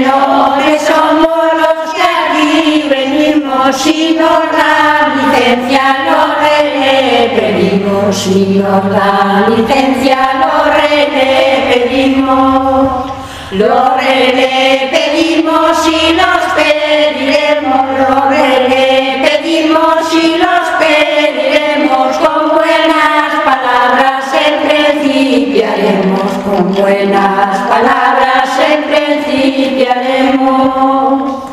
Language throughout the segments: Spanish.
menores somos los que aquí venimos y nos dan licencia, nos rene, pedimos y nos dan licencia, nos rene, pedimos. Lo rene pedimos y los pediremos, lo rene pedimos y los pediremos con buenas palabras, en principiaremos con buenas principiaremos.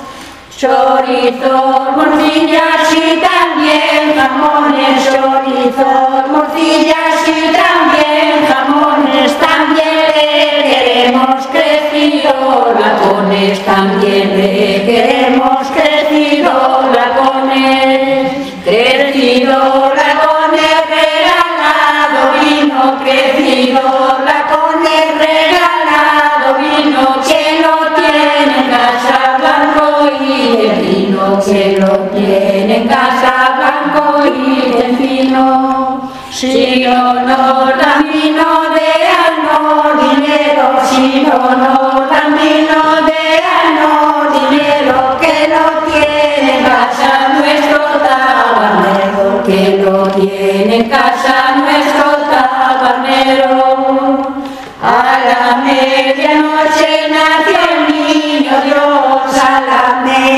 Chorizos, morcillas y también jamones, chorizos, morcillas y también jamones, también le queremos crecido, lacones, también le queremos crecido, casa blanco y de fino, que lo tiene en casa blanco y de fino. Si no nos dan vino de ano dinero, si no nos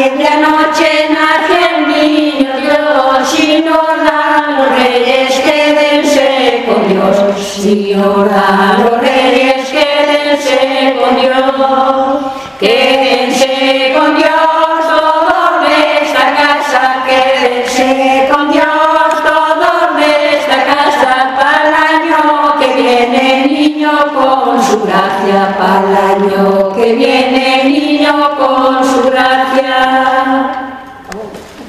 la medianoche nació el niño Dios, y nos dan los reyes, quédense con Dios, si oran los reyes, quédense con Dios, quédense con Dios, todos de esta casa, quédense con Dios, todos de esta casa, para el año que viene, niño con su gracia, para el año que viene,